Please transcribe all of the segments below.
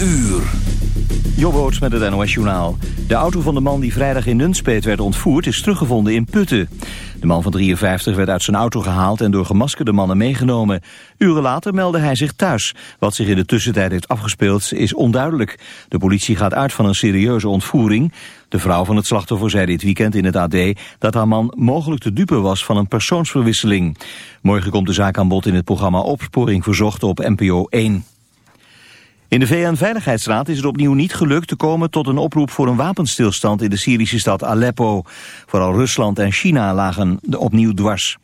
uur. Jobboots met het NOS Journaal. De auto van de man die vrijdag in Nunspeet werd ontvoerd is teruggevonden in Putten. De man van 53 werd uit zijn auto gehaald en door gemaskerde mannen meegenomen. Uren later meldde hij zich thuis. Wat zich in de tussentijd heeft afgespeeld is onduidelijk. De politie gaat uit van een serieuze ontvoering. De vrouw van het slachtoffer zei dit weekend in het AD dat haar man mogelijk de dupe was van een persoonsverwisseling. Morgen komt de zaak aan bod in het programma Opsporing Verzocht op NPO 1. In de VN-veiligheidsraad is het opnieuw niet gelukt te komen tot een oproep voor een wapenstilstand in de Syrische stad Aleppo. Vooral Rusland en China lagen opnieuw dwars.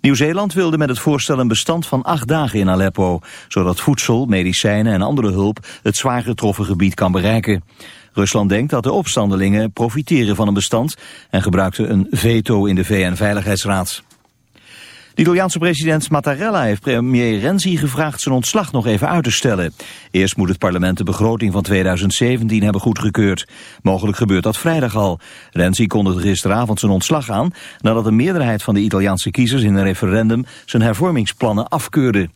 Nieuw-Zeeland wilde met het voorstel een bestand van acht dagen in Aleppo, zodat voedsel, medicijnen en andere hulp het zwaar getroffen gebied kan bereiken. Rusland denkt dat de opstandelingen profiteren van een bestand en gebruikte een veto in de VN-veiligheidsraad. De Italiaanse president Mattarella heeft premier Renzi gevraagd zijn ontslag nog even uit te stellen. Eerst moet het parlement de begroting van 2017 hebben goedgekeurd. Mogelijk gebeurt dat vrijdag al. Renzi kondigde gisteravond zijn ontslag aan nadat een meerderheid van de Italiaanse kiezers in een referendum zijn hervormingsplannen afkeurde.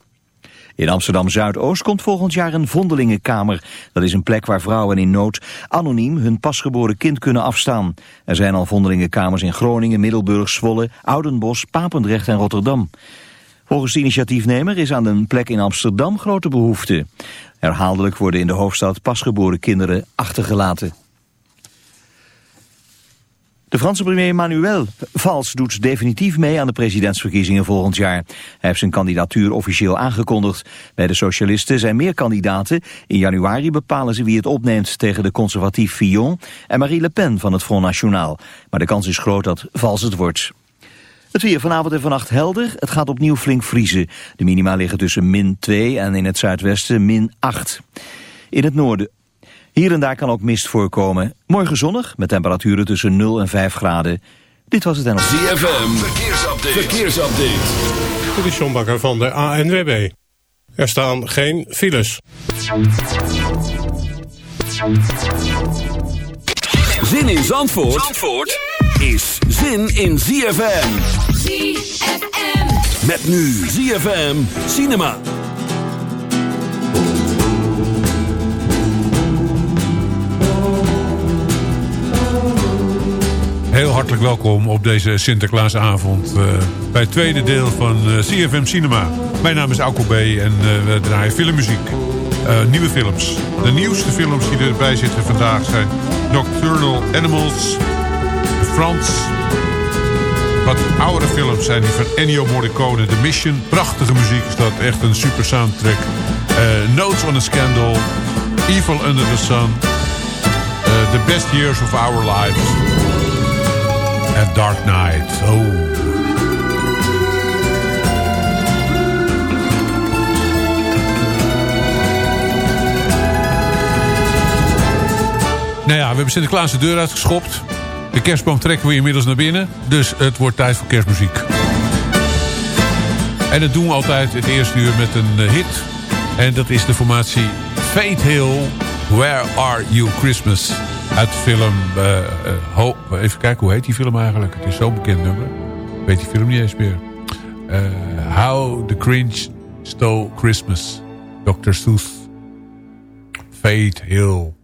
In Amsterdam-Zuidoost komt volgend jaar een vondelingenkamer. Dat is een plek waar vrouwen in nood anoniem hun pasgeboren kind kunnen afstaan. Er zijn al vondelingenkamers in Groningen, Middelburg, Zwolle, Oudenbosch, Papendrecht en Rotterdam. Volgens de initiatiefnemer is aan een plek in Amsterdam grote behoefte. Herhaaldelijk worden in de hoofdstad pasgeboren kinderen achtergelaten. De Franse premier Manuel Valls doet definitief mee aan de presidentsverkiezingen volgend jaar. Hij heeft zijn kandidatuur officieel aangekondigd. Bij de socialisten zijn meer kandidaten. In januari bepalen ze wie het opneemt tegen de conservatief Fillon en Marie Le Pen van het Front National. Maar de kans is groot dat Valls het wordt. Het weer vanavond en vannacht helder. Het gaat opnieuw flink vriezen. De minima liggen tussen min 2 en in het zuidwesten min 8. In het noorden hier en daar kan ook mist voorkomen. Morgen zonnig, met temperaturen tussen 0 en 5 graden. Dit was het en... ZFM, verkeersupdate. verkeersupdate. Dit is John Bakker van de ANWB. Er staan geen files. Zin in Zandvoort, Zandvoort is zin in ZFM. ZFM. Met nu ZFM Cinema. Heel hartelijk welkom op deze Sinterklaasavond uh, bij het tweede deel van eh, CFM Cinema. Mijn naam is Alko B. en uh, we draaien filmmuziek. nieuwe films. De nieuwste films die erbij zitten vandaag zijn Nocturnal Animals, Frans. Wat oudere films zijn die van Ennio Morricone, The Mission. Prachtige muziek is dat, echt een super soundtrack. Notes on a Scandal, Evil Under the Sun, The Best Years of Our Lives... en Dark Knight. Oh. Nou ja, we hebben Sinterklaas de deur uitgeschopt. De kerstboom trekken we inmiddels naar binnen. Dus het wordt tijd voor kerstmuziek. En dat doen we altijd het eerste uur met een eh, hit. En dat is de formatie Fate Hill, Where Are You Christmas? Uit de film... Uh, even kijken, hoe heet die film eigenlijk? Het is zo'n bekend nummer. weet die film niet eens meer. Uh, How the Cringe Stole Christmas. Dr. Seuss. Fate Hill.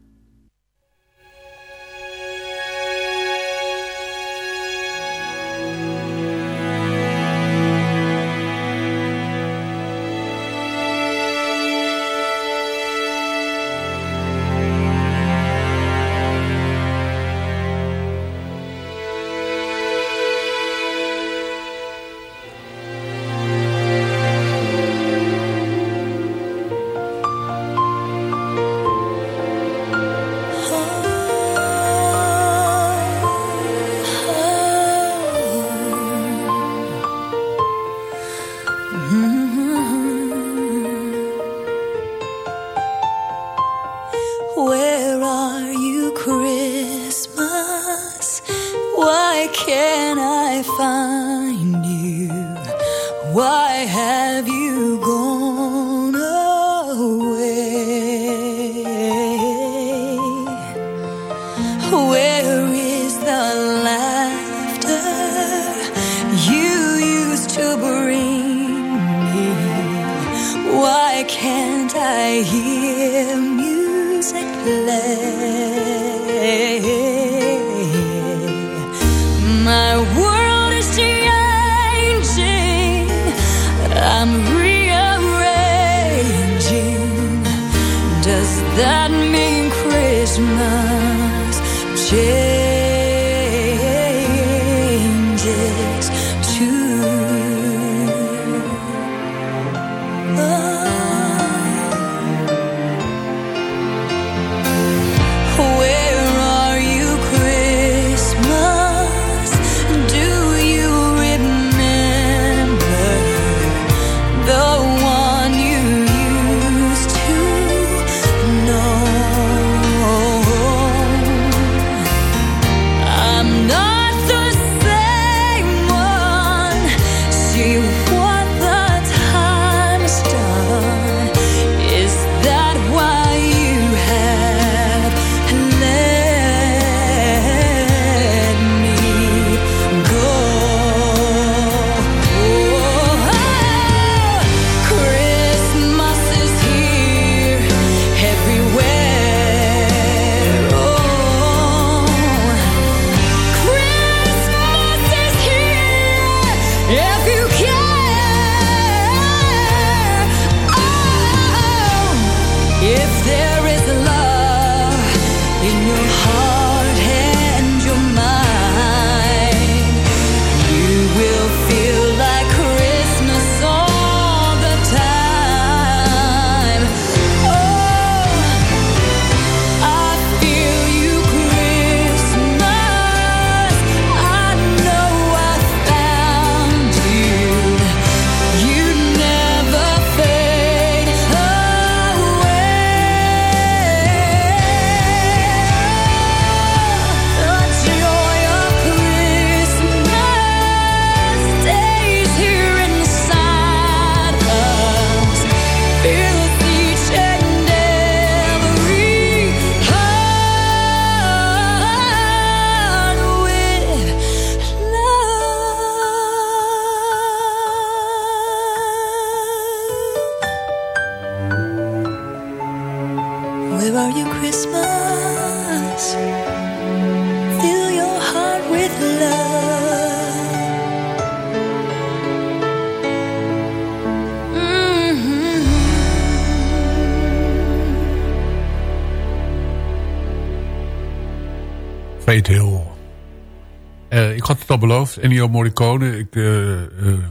Beloofd. Ennio Morricone. Ik, uh, uh,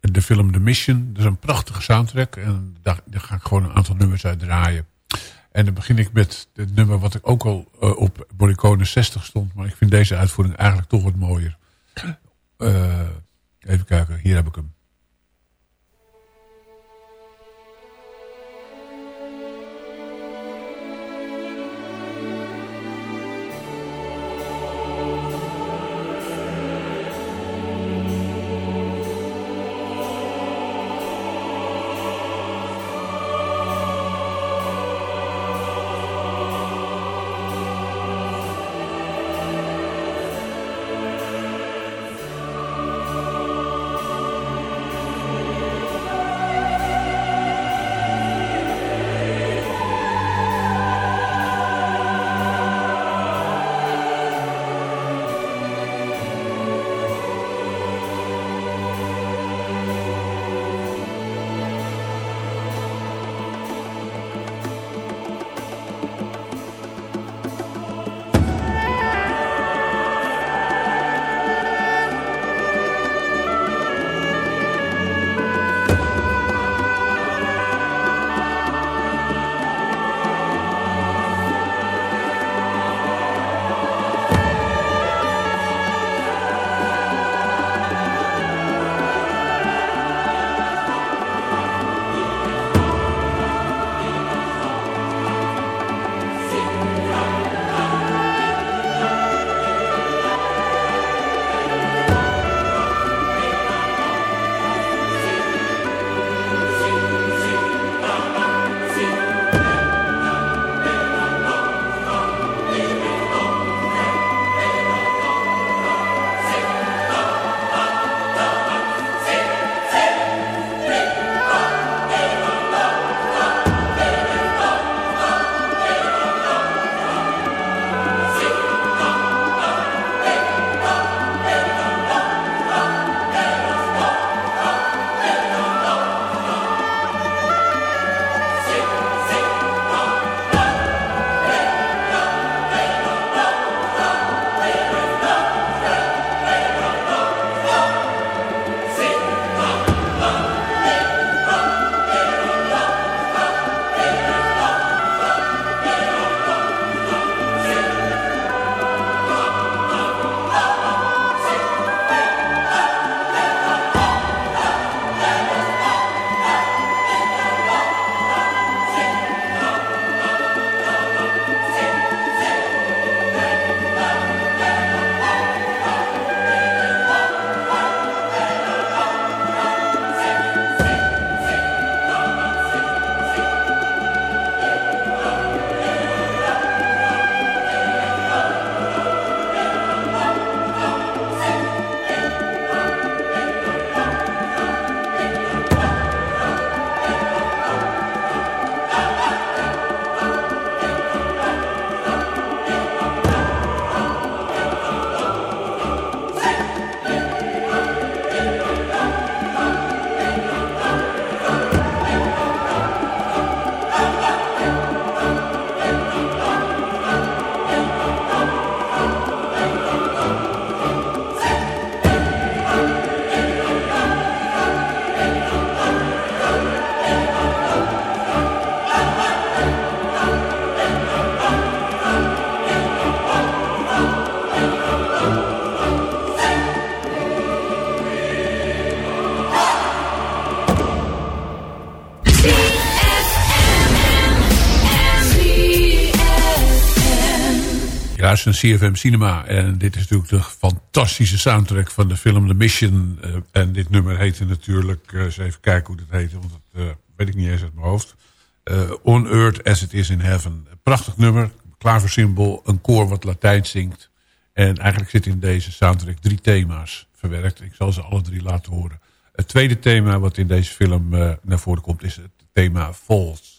de film The Mission. Dat is een prachtige soundtrack. En daar, daar, ga ik gewoon een aantal nummers uit draaien. En dan begin ik met het nummer wat ik ook al uh, op Morricone 60 stond. Maar ik vind deze uitvoering eigenlijk toch wat mooier. even kijken, hier heb ik hem. Een CFM Cinema. En dit is natuurlijk de fantastische soundtrack van de film The Mission. Uh, en dit nummer heette natuurlijk... Uh, eens even kijken hoe dat heette, want dat uh, weet ik niet eens uit mijn hoofd. On as It Is in Heaven. Prachtig nummer, klaversymbool, een koor wat Latijn zingt. En eigenlijk zitten in deze soundtrack drie thema's verwerkt. Ik zal ze alle drie laten horen. Het tweede thema wat in deze film naar voren komt is het thema Falls.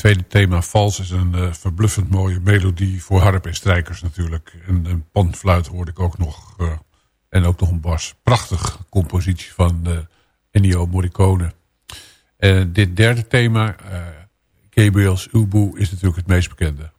Tweede thema, Vals, is een uh, verbluffend mooie melodie voor harp en strijkers natuurlijk. En een panfluit hoorde ik ook nog. Uh, en ook nog een bas. Prachtig compositie van uh, Ennio Morricone. En dit derde thema, Gabriel's Ubu, is natuurlijk het meest bekende.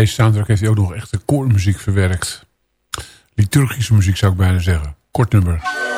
Deze soundtrack heeft hij ook nog echt de koormuziek verwerkt. Liturgische muziek zou ik bijna zeggen. Kort nummer.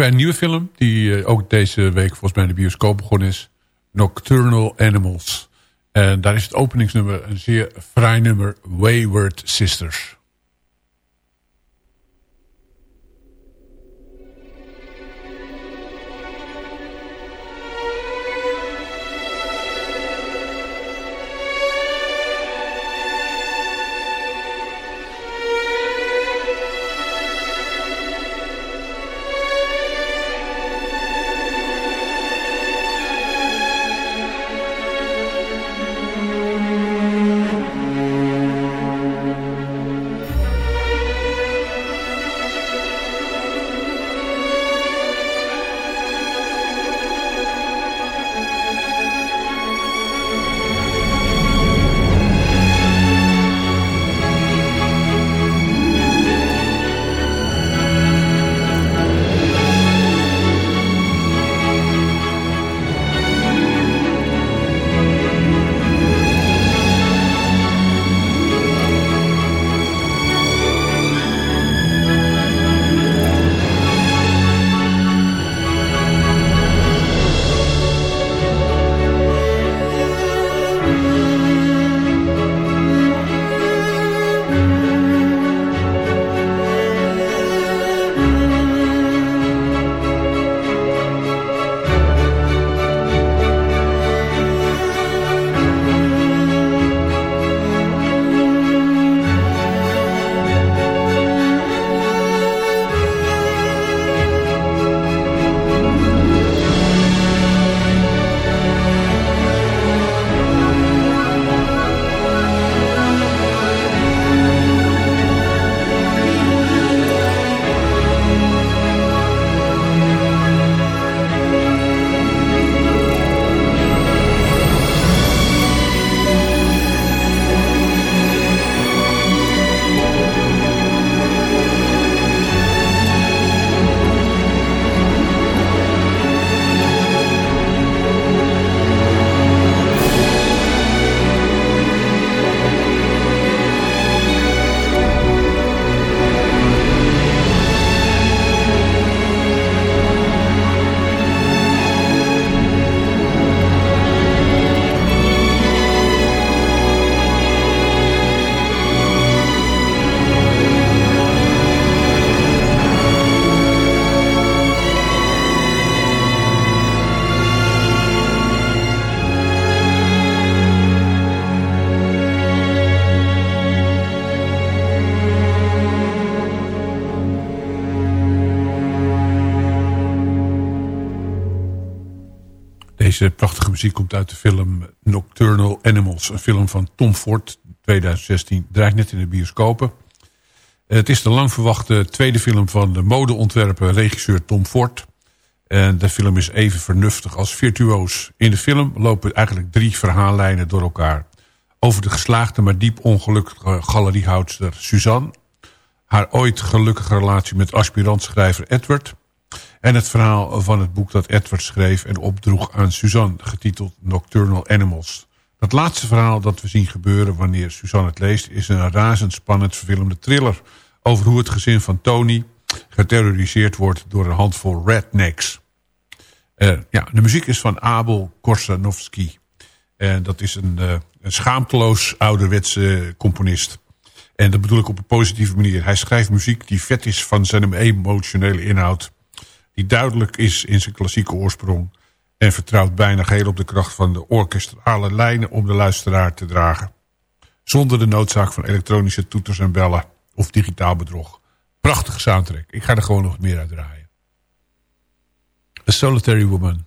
Bij een nieuwe film, die uh, ook deze week volgens mij in de bioscoop begonnen is. Nocturnal Animals. En daar is het openingsnummer een zeer fraai nummer, Wayward Sisters. Deze prachtige muziek komt uit de film Nocturnal Animals. Een film van Tom Ford, 2016. Draait net in de bioscopen. Het is de lang verwachte tweede film van de modeontwerper regisseur Tom Ford. En de film is even vernuftig als virtuoos. In de film lopen eigenlijk drie verhaallijnen door elkaar. Over de geslaagde maar diep ongelukkige galeriehoudster Suzanne. Haar ooit gelukkige relatie met aspirantschrijver Edward en het verhaal van het boek dat Edward schreef en opdroeg aan Suzanne, getiteld Nocturnal Animals. Dat laatste verhaal dat we zien gebeuren wanneer Suzanne het leest... is een razendspannend verfilmde thriller... over hoe het gezin van Tony geterroriseerd wordt door een handvol rednecks. Uh, ja, de muziek is van Abel Korsanovski. En dat is een, uh, een schaamteloos ouderwetse componist. En dat bedoel ik op een positieve manier. Hij schrijft muziek die vet is van zijn emotionele inhoud die duidelijk is in zijn klassieke oorsprong... en vertrouwt bijna geheel op de kracht van de orkestrale lijnen om de luisteraar te dragen. Zonder de noodzaak van elektronische toeters en bellen of digitaal bedrog. Prachtige soundtrack. Ik ga er gewoon nog meer uit draaien. A Solitary Woman.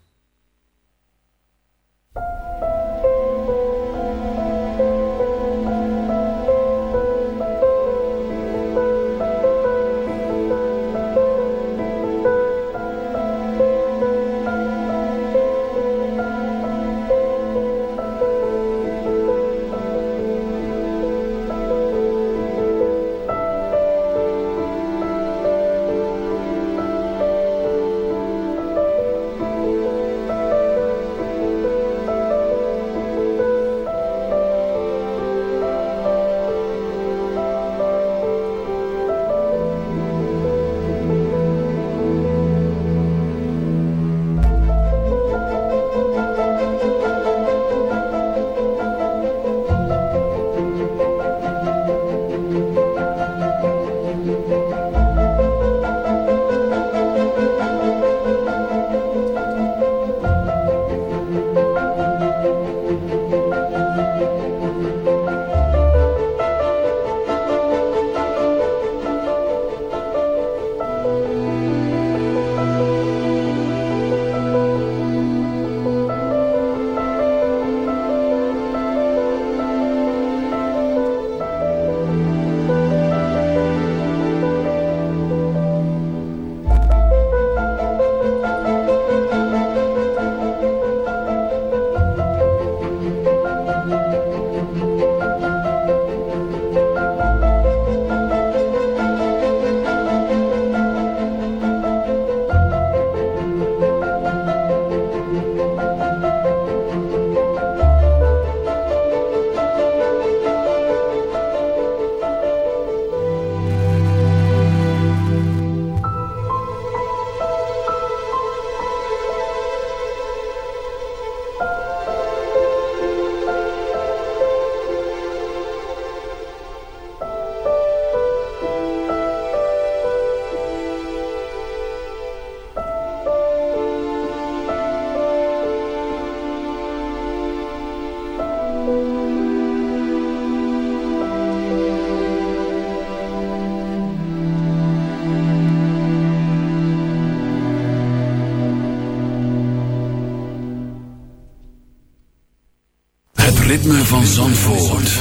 Ritme van Zandvoort.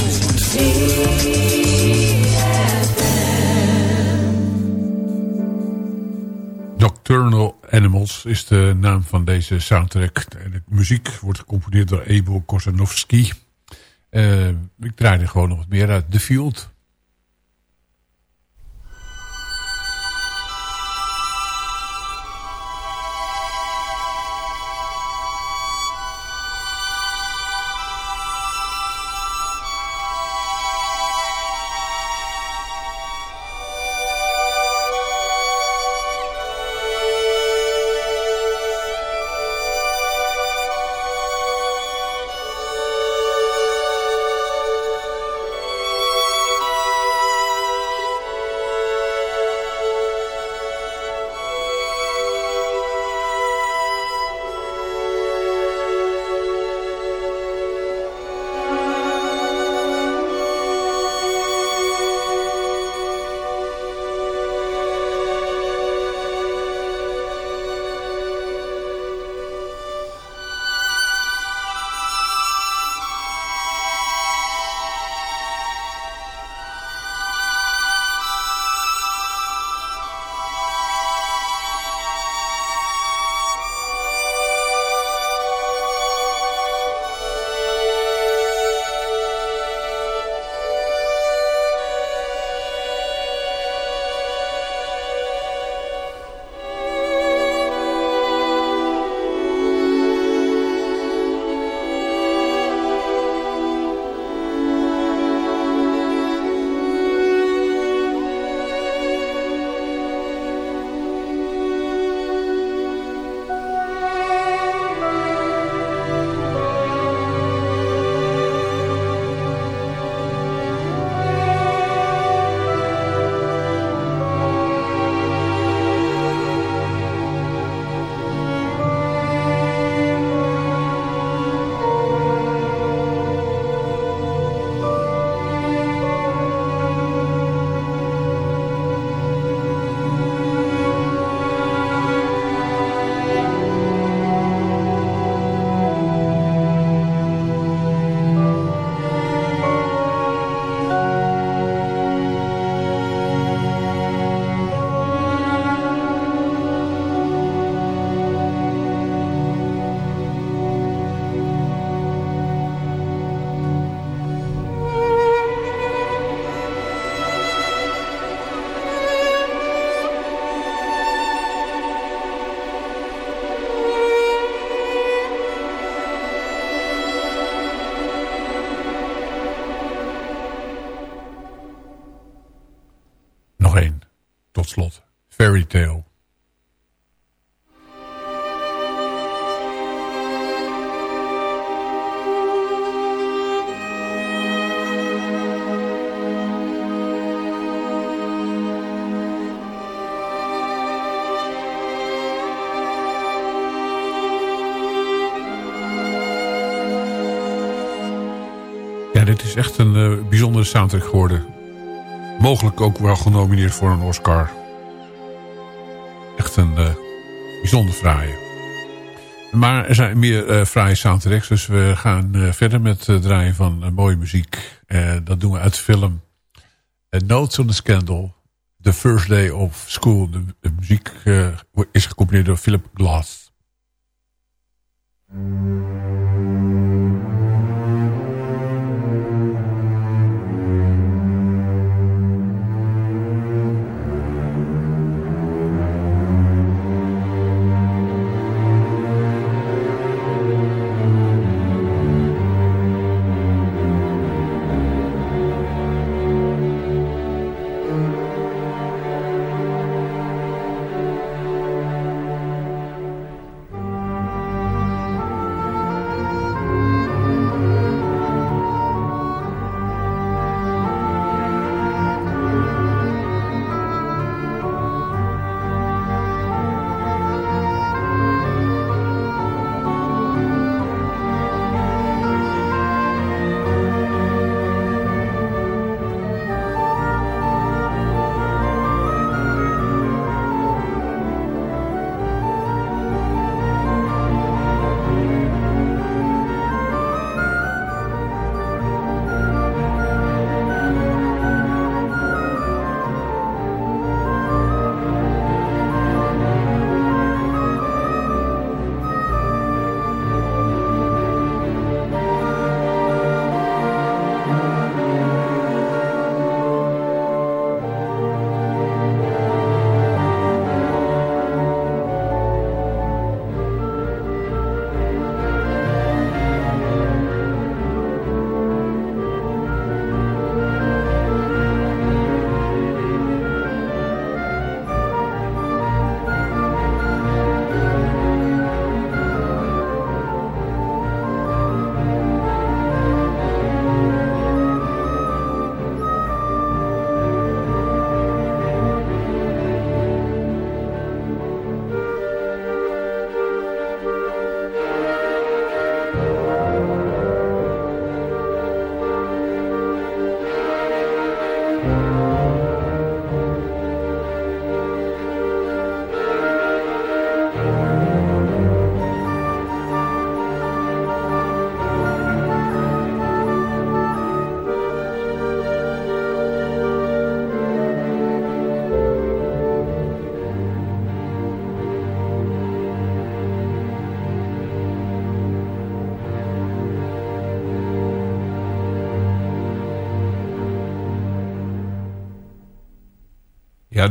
Nocturnal Animals is de naam van deze soundtrack. En de muziek wordt gecomponeerd door Ebo Kosanovski. Uh, ik draai er gewoon nog wat meer uit. The Field dit is echt een uh, bijzondere soundtrack geworden. Mogelijk ook wel genomineerd voor een Oscar een uh, bijzonder fraaie. Maar er zijn meer uh, fraaie soundtracks. Dus we gaan verder met het draaien van mooie muziek. dat doen we uit de film Notes on the Scandal. The First Day of School. De, de muziek is gecomponeerd door Philip Glass.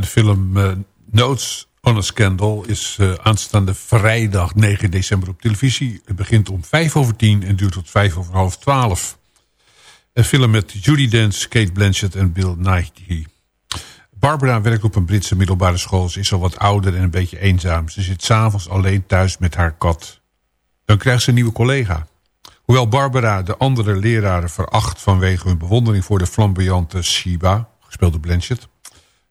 De film uh, Notes on a Scandal is uh, aanstaande vrijdag 9 december op televisie. Het begint om 5 over 10 en duurt tot 5 over half 12. Een film met Judy Dench, Kate Blanchett en Bill Nighy. Barbara werkt op een Britse middelbare school. Ze is al wat ouder en een beetje eenzaam. Ze zit s'avonds alleen thuis met haar kat. Dan krijgt ze een nieuwe collega. Hoewel Barbara de andere leraren veracht vanwege hun bewondering voor de flamboyante Shiba, gespeeld door Blanchett,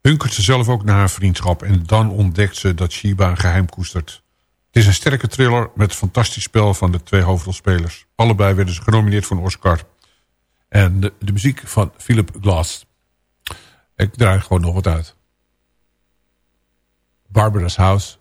hunkert ze zelf ook naar haar vriendschap en dan ontdekt ze dat Shiba een geheim koestert. Het is een sterke thriller met fantastisch spel van de twee hoofdrolspelers. Allebei werden ze genomineerd voor een Oscar. En de, de muziek van Philip Glass. Ik draai gewoon nog wat uit. Barbara's House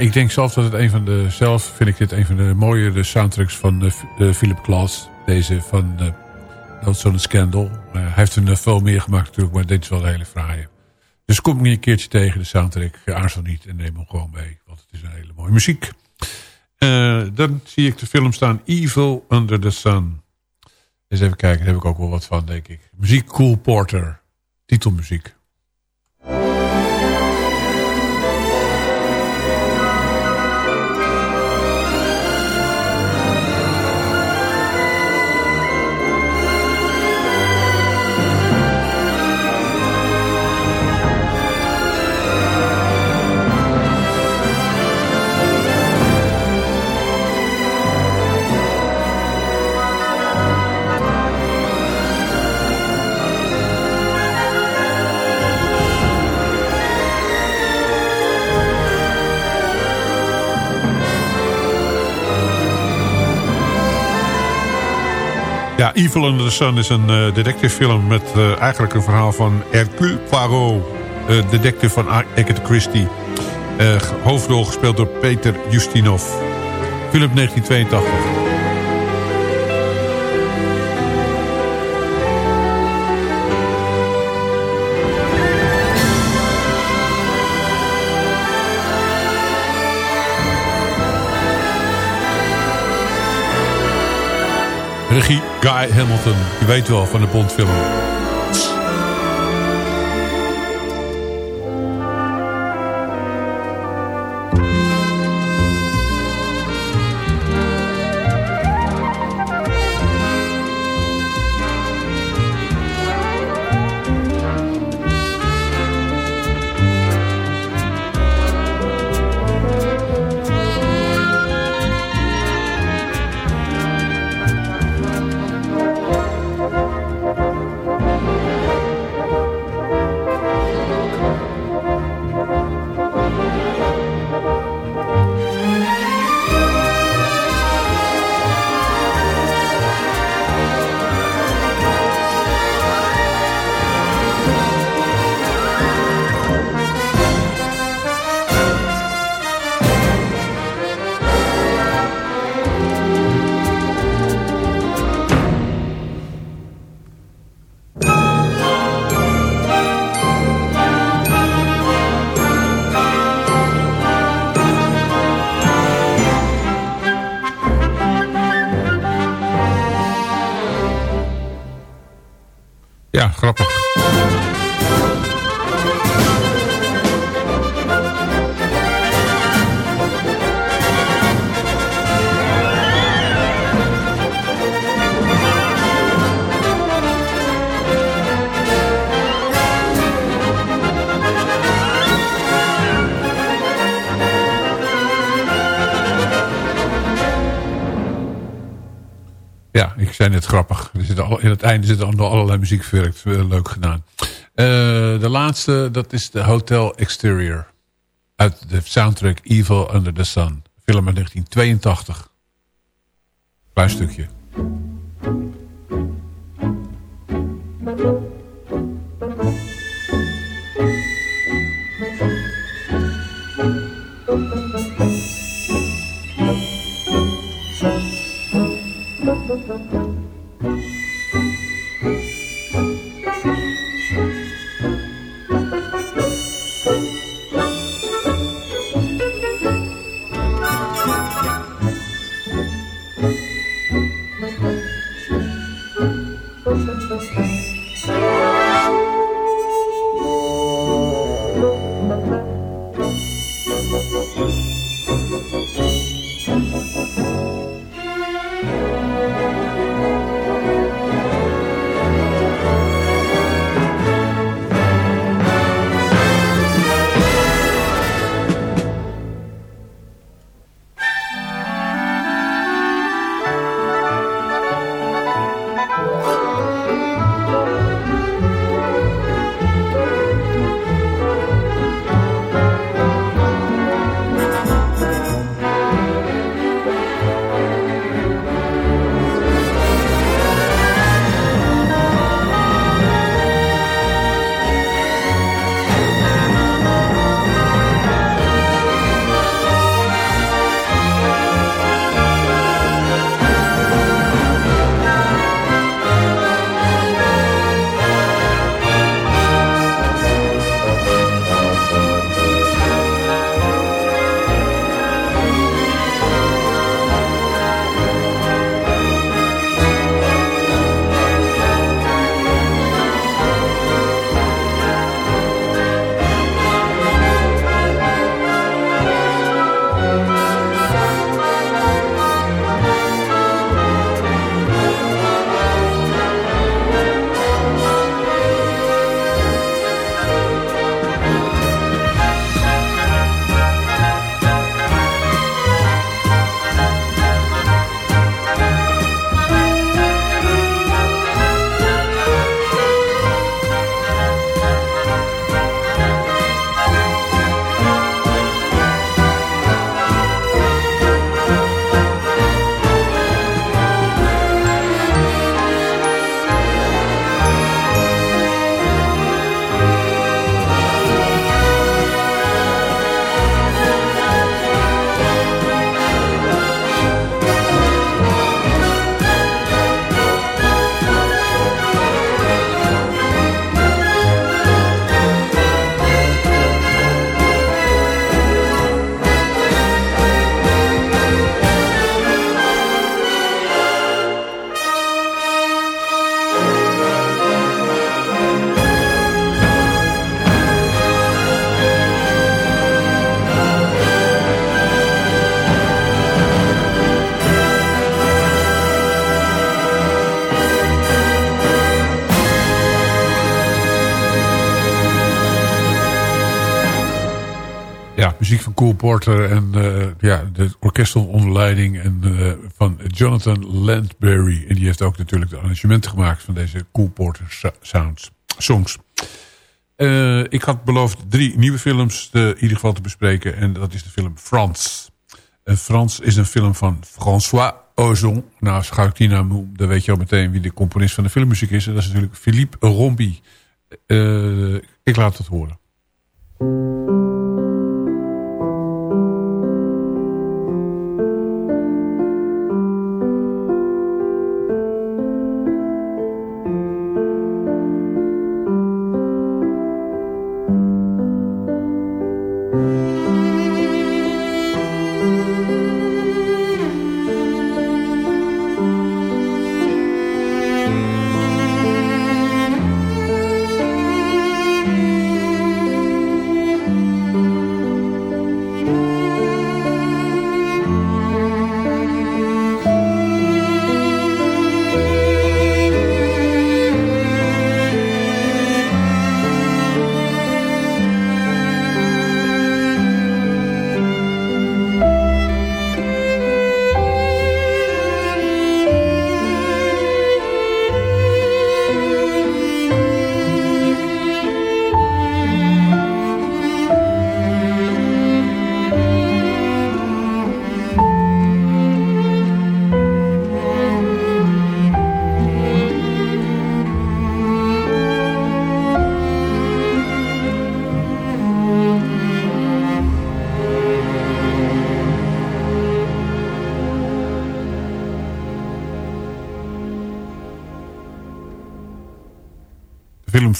ik denk zelf dat het een van de... Zelf vind ik dit een van de mooiere soundtracks van uh, Philip Glass. Deze van uh, No Son Scandal. hij heeft er veel meer gemaakt natuurlijk, maar dit is wel een hele fraaie. Dus kom ik een keertje tegen de soundtrack. Aarzel niet en neem hem gewoon mee. Want het is een hele mooie muziek. Dan zie ik de film staan Evil Under the Sun. Eens even kijken, daar heb ik ook wel wat van, denk ik. Muziek Cool Porter. Titelmuziek. Ja, Evil Under the Sun is een uh, detective film met uh, eigenlijk een verhaal van Hercule Poirot. Uh, detective van Agatha Christie. hoofdrol gespeeld door Peter Justinov. Film 1982. Regie Guy Hamilton. Je weet wel van de Bondfilm. Ja, grappig. Zijn net grappig. Er zit al, in het einde zit al allerlei muziek verwerkt. Leuk gedaan. Uh, de laatste, dat is de Hotel Exterior. Uit de soundtrack Evil Under the Sun. Film uit 1982. Klein stukje. Muziek van Cole Porter en uh, ja, de orkestel onder leiding en, uh, van Jonathan Landberry. En die heeft ook natuurlijk de arrangementen gemaakt van deze Cole Porter sounds, songs. Uh, ik had beloofd drie nieuwe films te, in ieder geval te bespreken. En dat is de film Frans. En Frans is een film van François Ozon. Nou, als ga ik die naam noem, dan weet je al meteen wie de componist van de filmmuziek is. En dat is natuurlijk Philippe Rombi. ik laat het horen.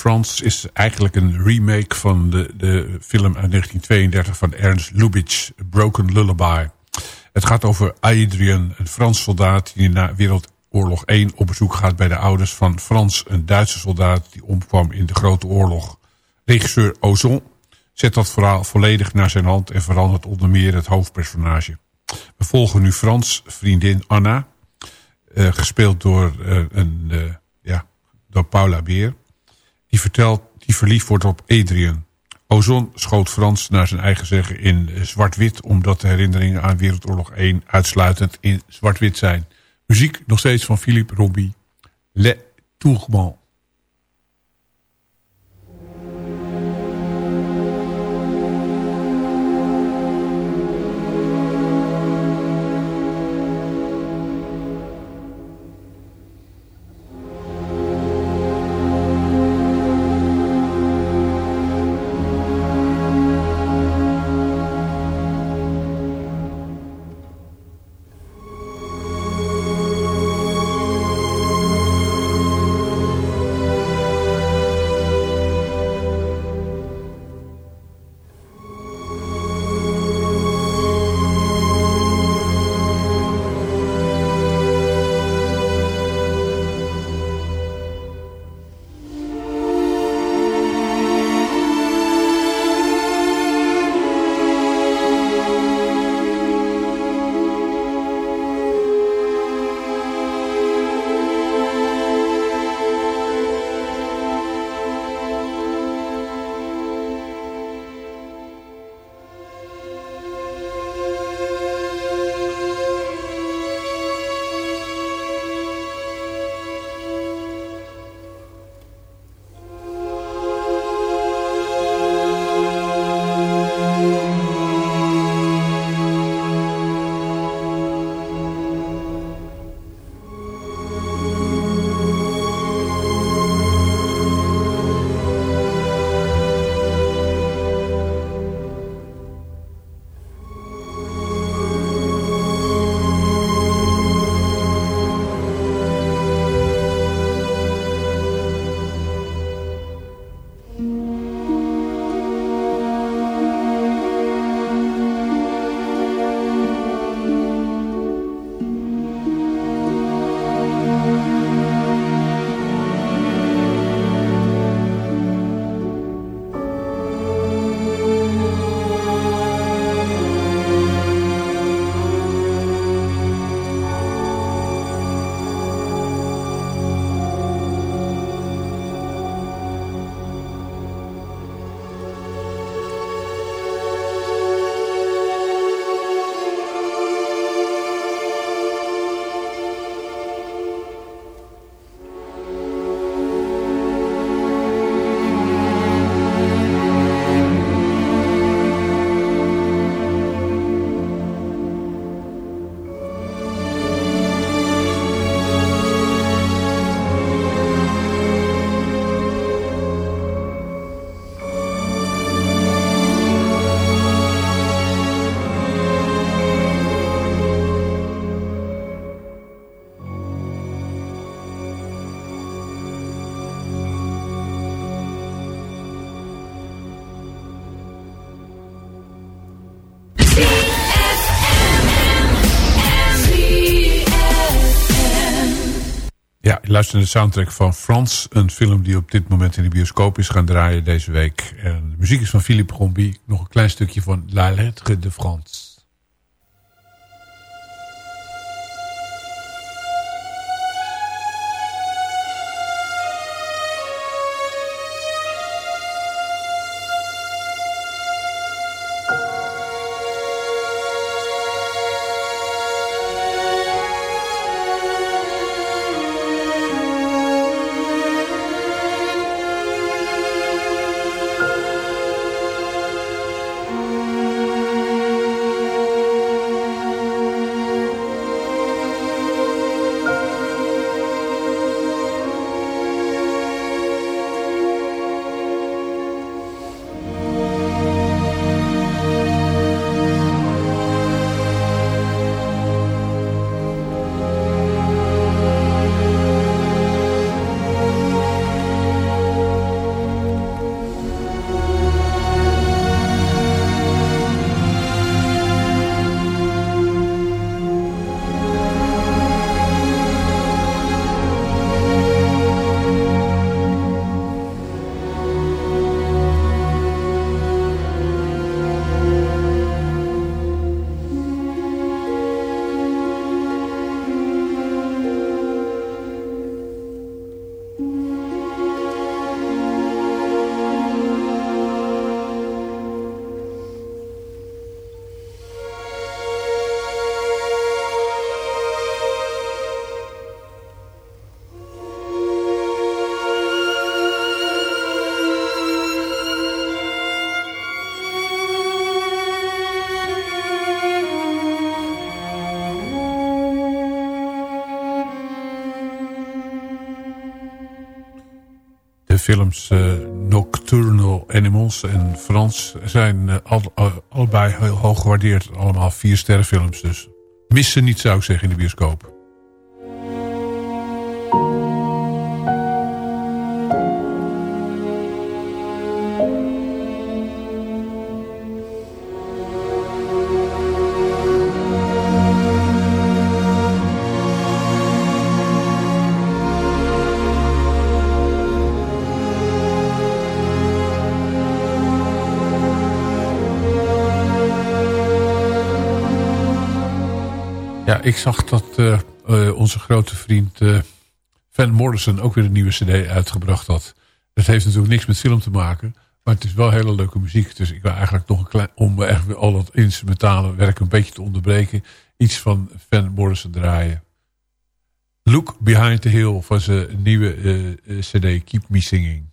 Frans is eigenlijk een remake van de, de film uit 1932 van Ernst Lubitsch, Broken Lullaby. Het gaat over Adrian, een Frans soldaat die na Wereldoorlog 1 op bezoek gaat bij de ouders van Frans, een Duitse soldaat die omkwam in de Grote Oorlog. Regisseur Ozon zet dat verhaal volledig naar zijn hand en verandert onder meer het hoofdpersonage. We volgen nu Frans vriendin Anna, uh, gespeeld door, uh, een, uh, ja, door Paula Beer die vertelt die verliefd wordt op Adrian. Ozon schoot Frans naar zijn eigen zeggen in zwart-wit... omdat de herinneringen aan Wereldoorlog 1 uitsluitend in zwart-wit zijn. Muziek nog steeds van Philippe Robbie. Le Tourment. Luister naar de soundtrack van Frans. Een film die op dit moment in de bioscoop is gaan draaien deze week. En de muziek is van Philippe Gombi. Nog een klein stukje van La Lettre de France. Films uh, Nocturnal Animals en Frans zijn uh, al, uh, allebei heel hoog gewaardeerd. Allemaal vier sterrenfilms dus. Missen niet zou ik zeggen in de bioscoop. Ik zag dat uh, uh, onze grote vriend uh, Van Morrison ook weer een nieuwe cd uitgebracht had. Dat heeft natuurlijk niks met film te maken. Maar het is wel hele leuke muziek. Dus ik wil eigenlijk nog een klein, om echt al dat instrumentale werk een beetje te onderbreken. Iets van Van Morrison draaien. Look Behind the Hill van zijn nieuwe cd Keep Me Singing.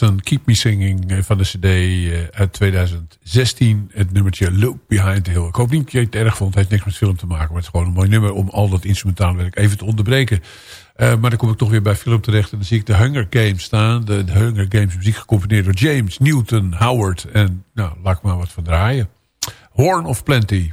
Morrison, Keep Me Singing eh, van de cd eh, uit 2016. Het nummertje Look Behind the Hill. Ik hoop niet dat je het erg vond. Het heeft niks met film te maken. Maar het is gewoon een mooi nummer om al dat instrumentaal werk even te onderbreken. Uh, maar dan kom ik toch weer bij film terecht. En dan zie ik de Hunger Games staan. De, de Hunger Games muziek gecomponeerd door James Newton Howard. En nou, laat ik maar wat van draaien. Horn of Plenty.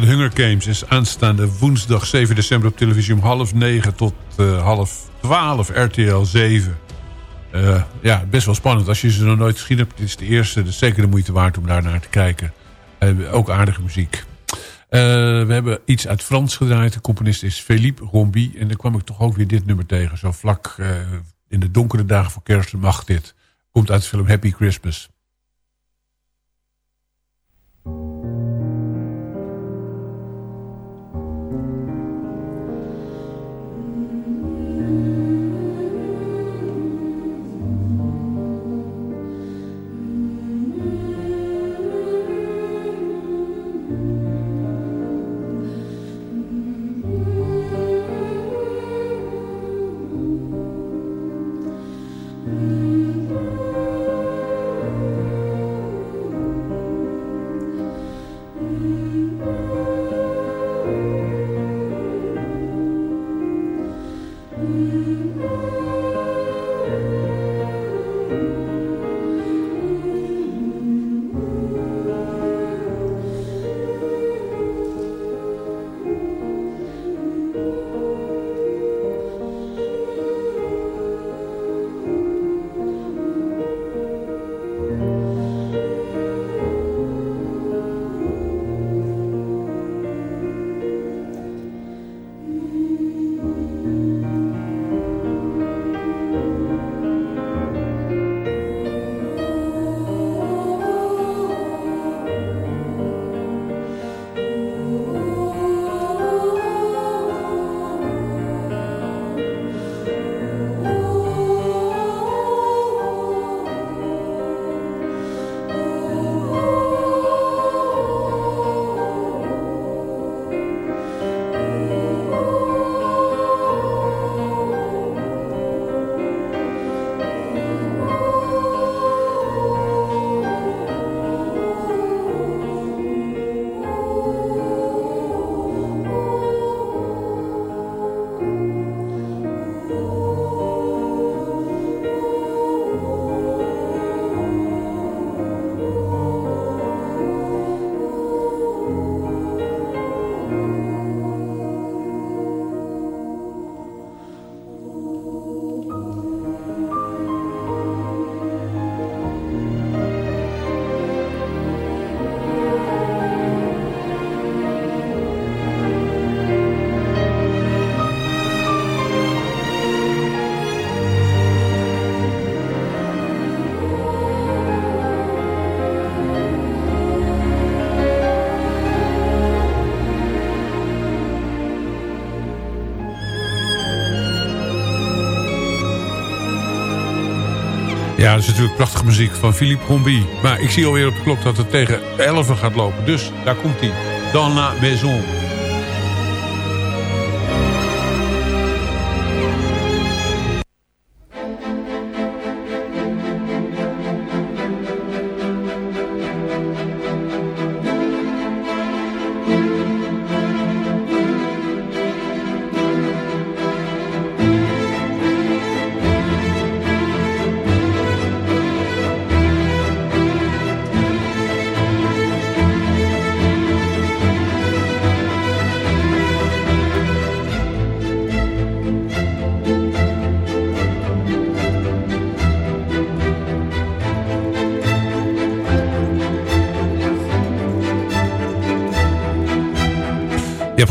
De Hunger Games is aanstaande woensdag 7 december op televisie om half negen tot uh, half twaalf RTL 7. Uh, ja, best wel spannend. Als je ze nog nooit gezien hebt, dit is de eerste. Is zeker de moeite waard om daar naar te kijken. Uh, ook aardige muziek. we hebben iets uit Frans gedraaid. De componist is Philippe Rombi. En dan kwam ik toch ook weer dit nummer tegen. Zo vlak in de donkere dagen voor kerst mag dit. Komt uit de film Happy Christmas. Dat is natuurlijk prachtige muziek van Philippe Combi. Maar ik zie alweer op de klok dat het tegen 11 gaat lopen. Dus daar komt hij. Dans la maison.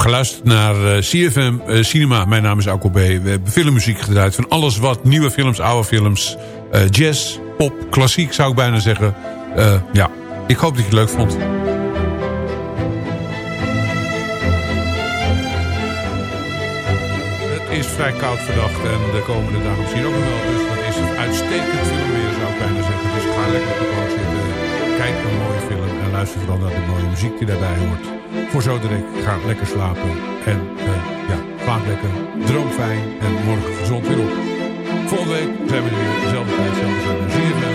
Geluisterd naar eh, CFM eh, Cinema. Mijn naam is Alko B. We hebben filmmuziek gedraaid van alles wat. Nieuwe films, oude films. Uh, jazz, pop, klassiek zou ik bijna zeggen. ja, ik hoop dat je het leuk vond. Het is vrij koud vandaag en de komende dagen misschien ook nog wel. Dus dat is een uitstekend filmweer zou ik bijna zeggen. Dus ga lekker op de bank zitten. Kijk een mooie film en luister vooral naar de mooie muziek die daarbij hoort voor zo. Ga lekker slapen. En uh, ja, slaap lekker. Droom fijn. En morgen gezond weer op. Volgende week zijn we weer. Dezelfde tijd, dezelfde zender. Zie je.